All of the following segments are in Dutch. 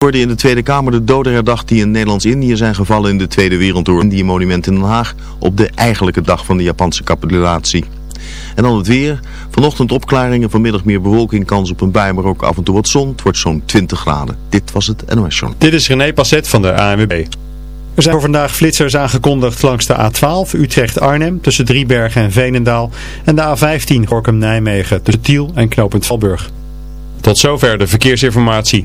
worden in de Tweede Kamer de doden herdacht die in Nederlands-Indië zijn gevallen in de Tweede Wereldoorlog. Die monument in Den Haag op de eigenlijke dag van de Japanse capitulatie. En dan het weer. Vanochtend opklaringen, vanmiddag meer bewolking, kans op een bui, maar ook af en toe wat zon. Het wordt zo'n 20 graden. Dit was het NOS Journal. Dit is René Passet van de ANWB. Er zijn voor vandaag flitsers aangekondigd langs de A12 Utrecht-Arnhem tussen Driebergen en Veenendaal en de A15 Gorkum-Nijmegen tussen Tiel en Knopend Valburg. Tot zover de verkeersinformatie.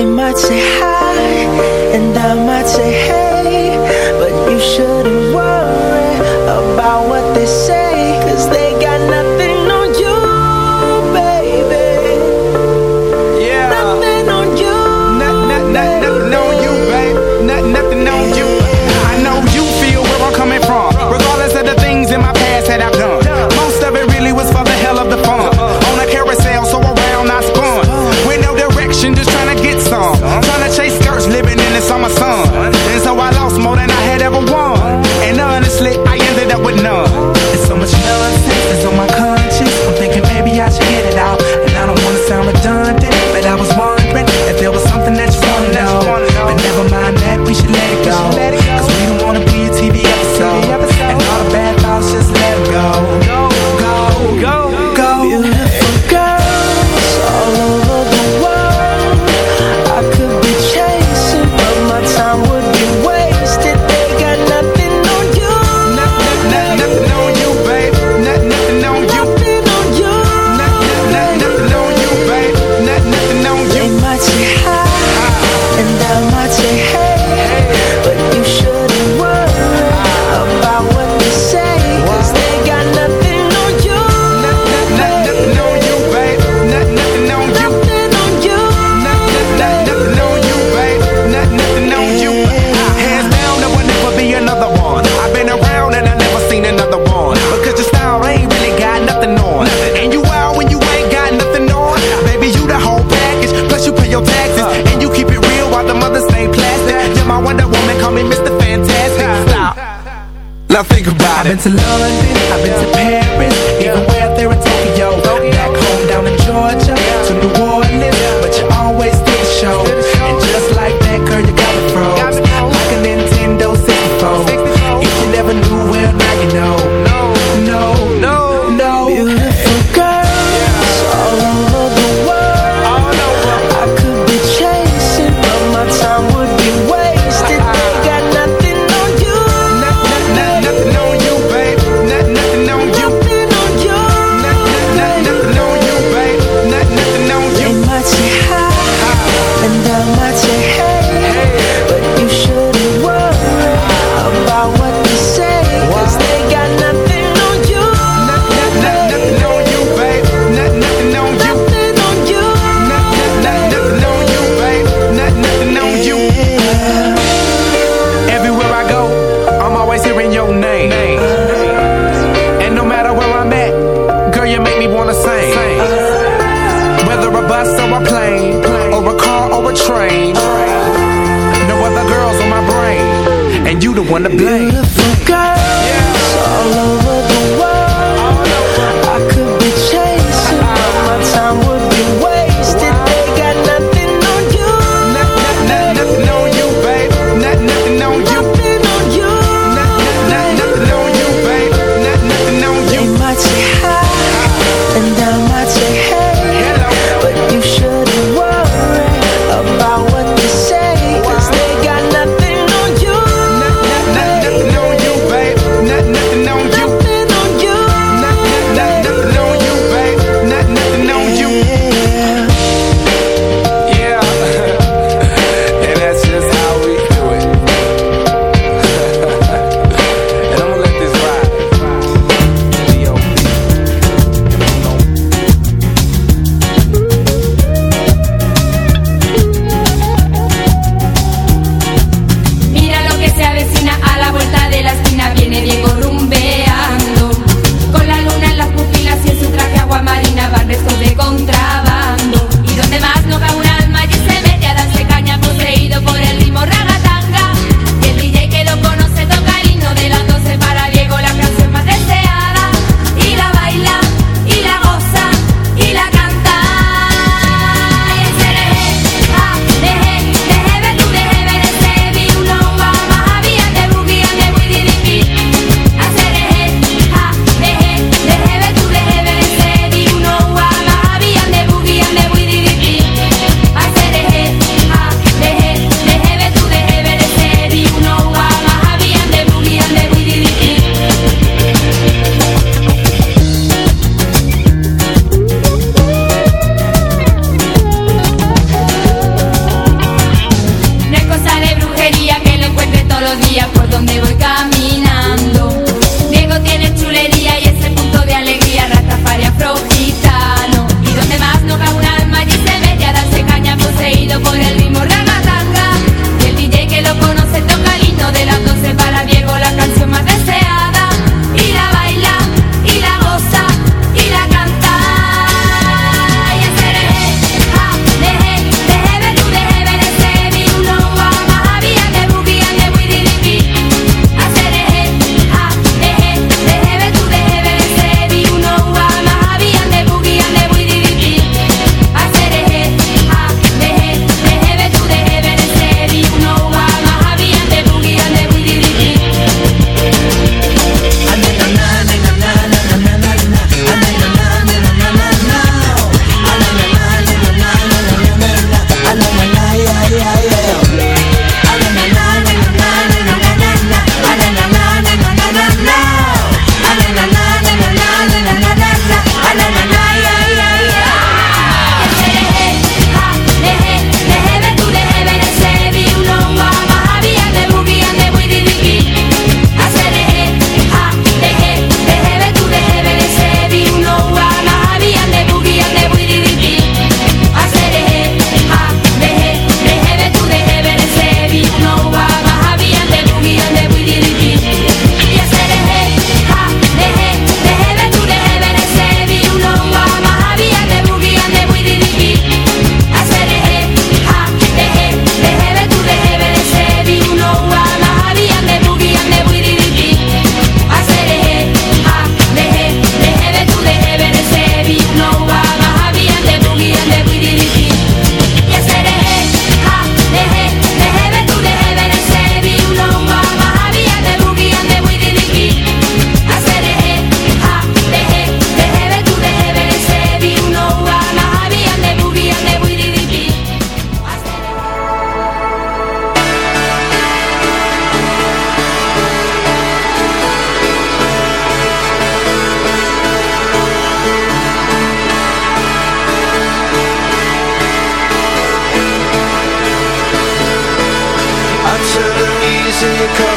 They might say hi, and I might say to London, I've been to Paris, even where they're in Tokyo. wanna blame. see you come.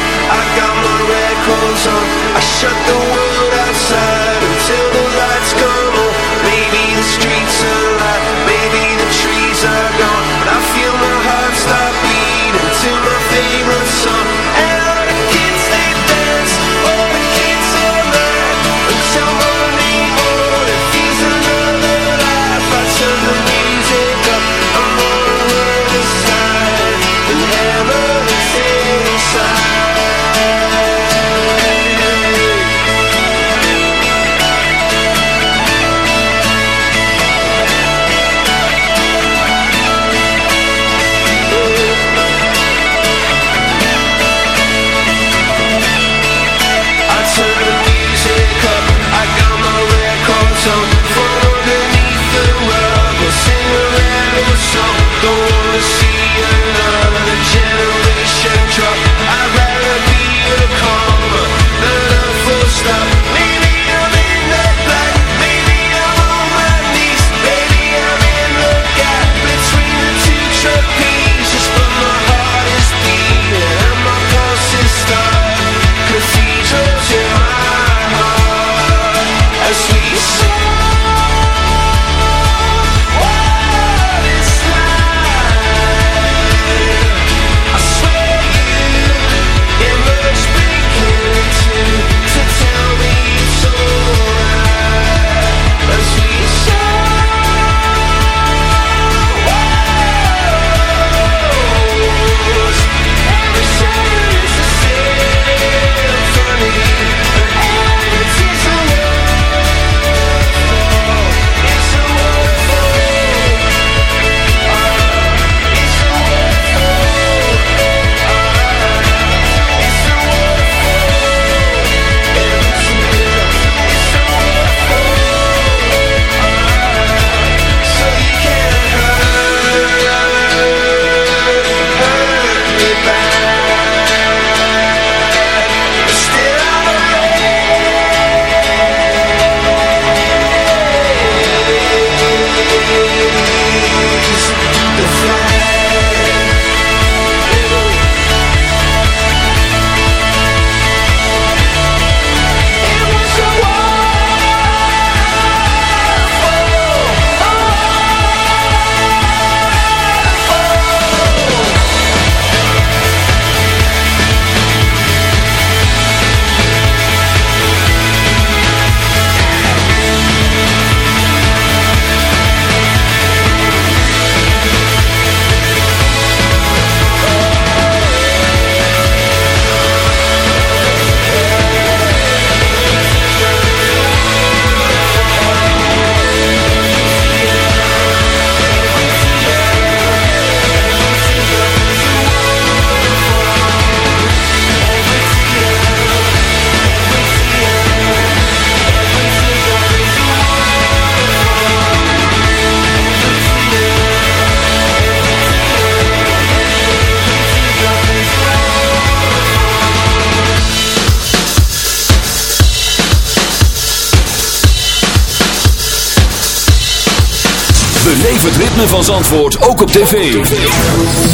Het ritme van Zandvoort ook op tv.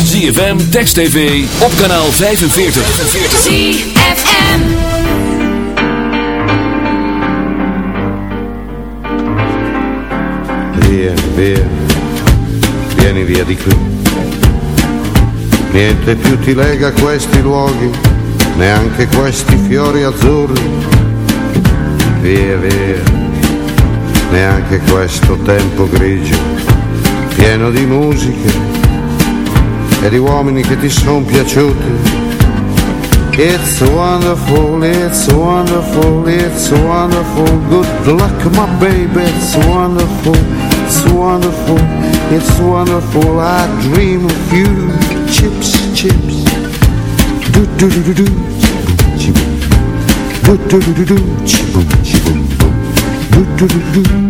ZFM, Text TV, op kanaal 45. ZFM. Via, via, vieni via di qui. Niente più ti lega questi luoghi, neanche questi fiori azzurri. Via, via, neanche questo tempo grigio, pieno di musiche e di uomini che ti sono piaciuti. It's wonderful, it's wonderful, it's wonderful. Good luck, my baby, it's wonderful, it's wonderful, it's wonderful. I dream of you, chips, chips. Do do do do do, chiboom, do do do do do, do do.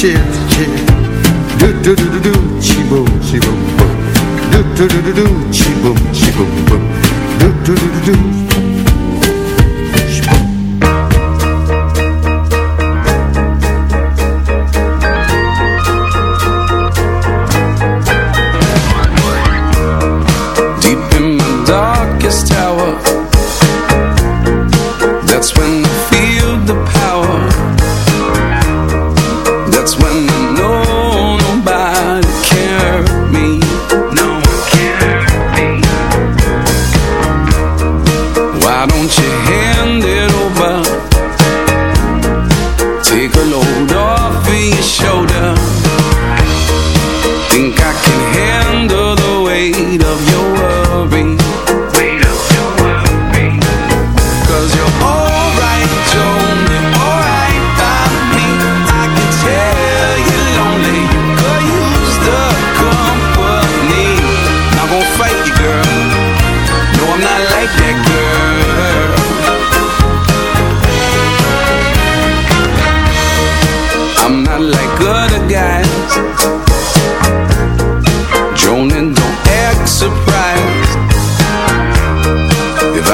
chips, chips. Do do do do do, chi boom, chi boom boom. Do do do do do, chi boom, chi boom boom. Do do do do do.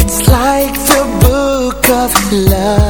It's like the book of love.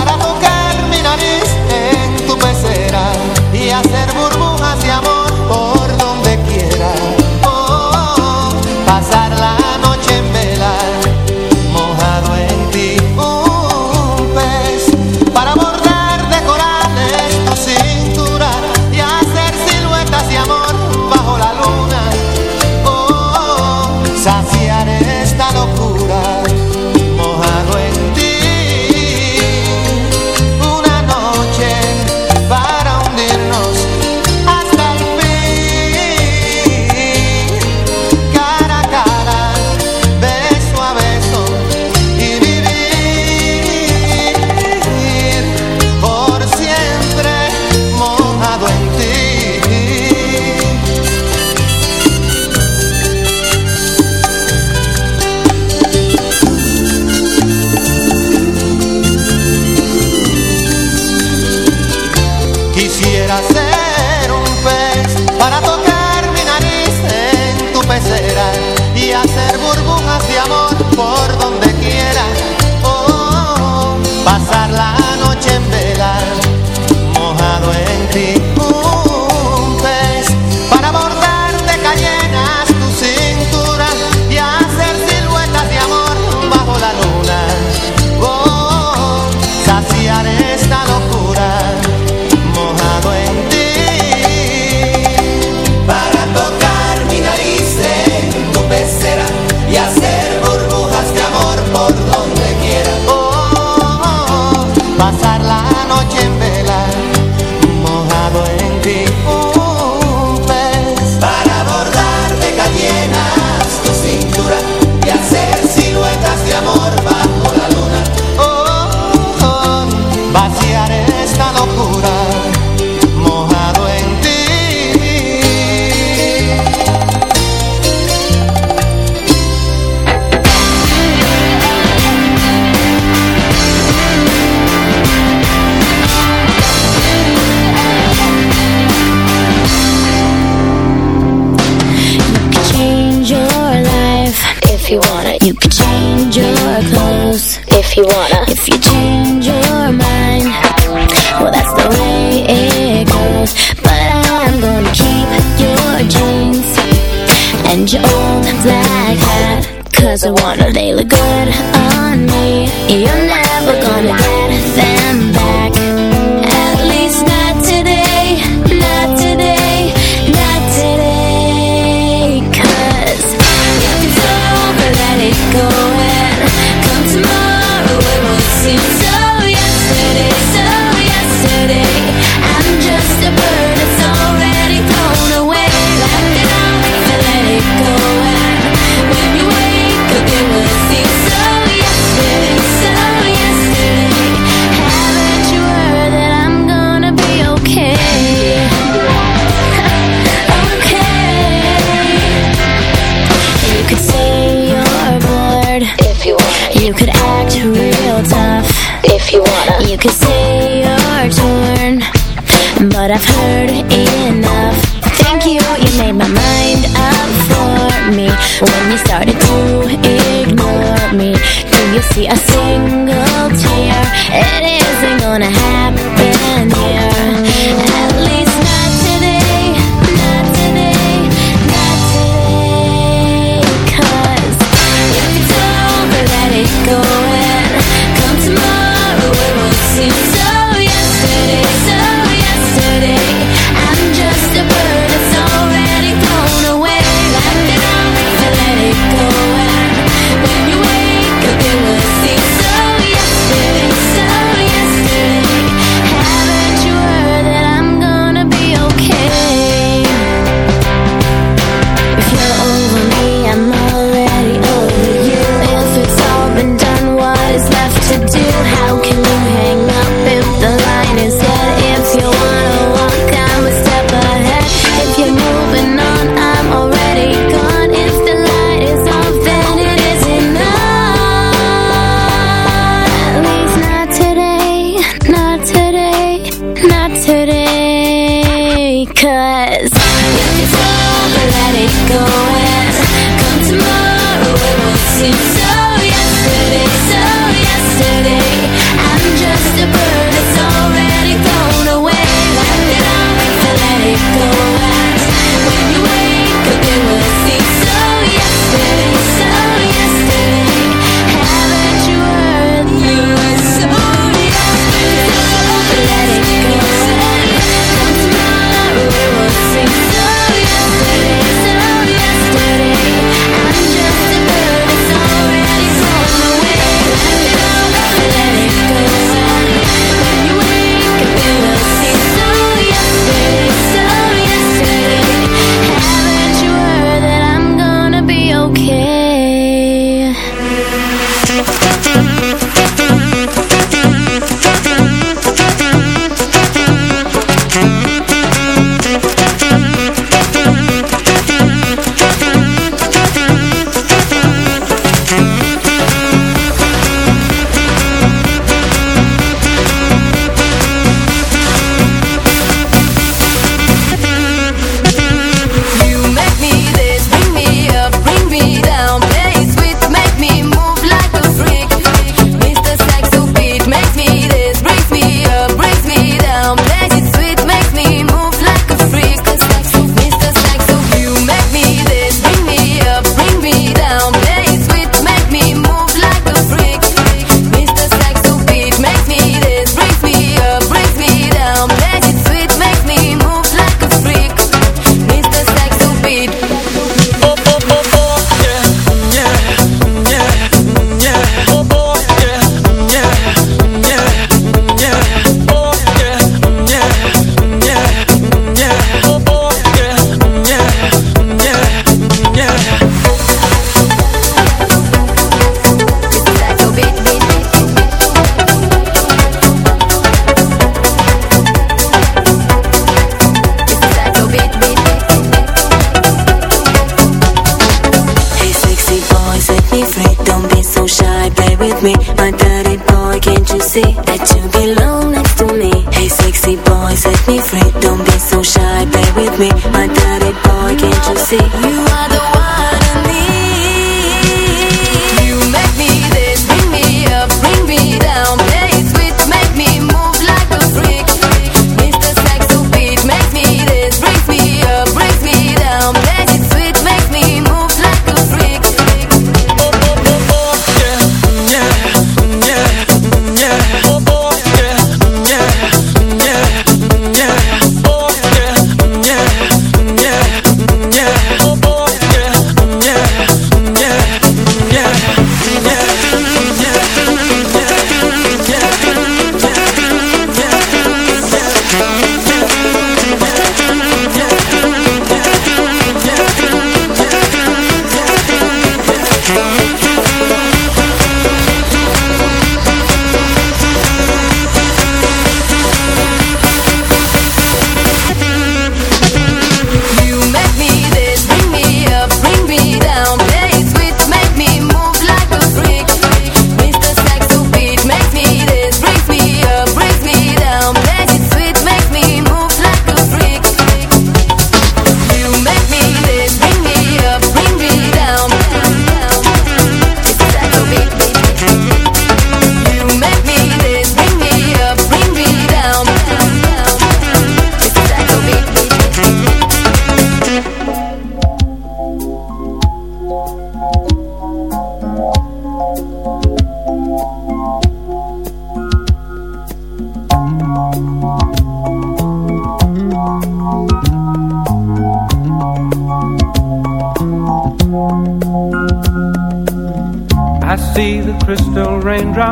see You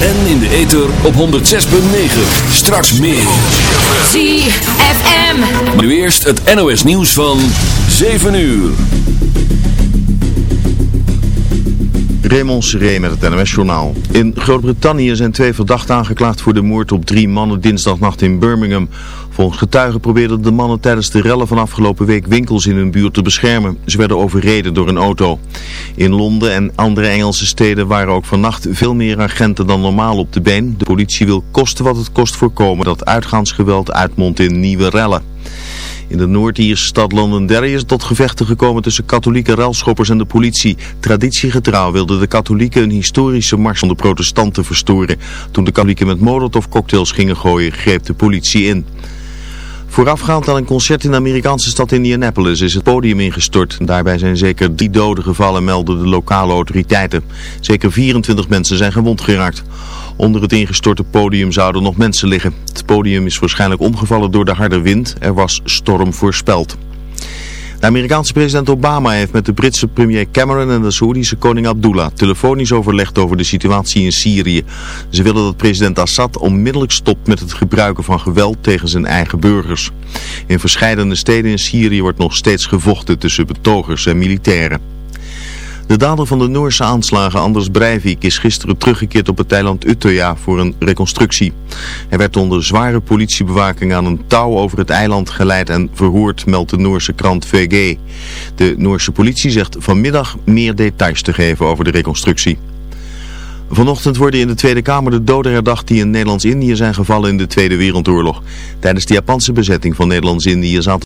En in de ether op 106.9. Straks meer. ZFM. Maar nu eerst het NOS nieuws van 7 uur. Raymond Seré met het NOS-journaal. In Groot-Brittannië zijn twee verdachten aangeklaagd voor de moord op drie mannen dinsdagnacht in Birmingham. Volgens getuigen probeerden de mannen tijdens de rellen van afgelopen week winkels in hun buurt te beschermen. Ze werden overreden door een auto. In Londen en andere Engelse steden waren ook vannacht veel meer agenten dan normaal op de been. De politie wil kosten wat het kost voorkomen dat uitgaansgeweld uitmondt in nieuwe rellen. In de Noord-Ierse stad Londonderry is tot gevechten gekomen tussen katholieke relschoppers en de politie. Traditiegetrouw wilden de katholieken een historische mars van de protestanten verstoren. Toen de katholieken met molotovcocktails gingen gooien, greep de politie in. Voorafgaand aan een concert in de Amerikaanse stad Indianapolis is het podium ingestort. Daarbij zijn zeker drie doden gevallen, melden de lokale autoriteiten. Zeker 24 mensen zijn gewond geraakt. Onder het ingestorte podium zouden nog mensen liggen. Het podium is waarschijnlijk omgevallen door de harde wind. Er was storm voorspeld. De Amerikaanse president Obama heeft met de Britse premier Cameron en de Saoedische koning Abdullah telefonisch overlegd over de situatie in Syrië. Ze willen dat president Assad onmiddellijk stopt met het gebruiken van geweld tegen zijn eigen burgers. In verschillende steden in Syrië wordt nog steeds gevochten tussen betogers en militairen. De dader van de Noorse aanslagen Anders Breivik is gisteren teruggekeerd op het eiland Utøya voor een reconstructie. Hij werd onder zware politiebewaking aan een touw over het eiland geleid en verhoord, meldt de Noorse krant VG. De Noorse politie zegt vanmiddag meer details te geven over de reconstructie. Vanochtend worden in de Tweede Kamer de doden herdacht die in Nederlands-Indië zijn gevallen in de Tweede Wereldoorlog. Tijdens de Japanse bezetting van Nederlands-Indië zaten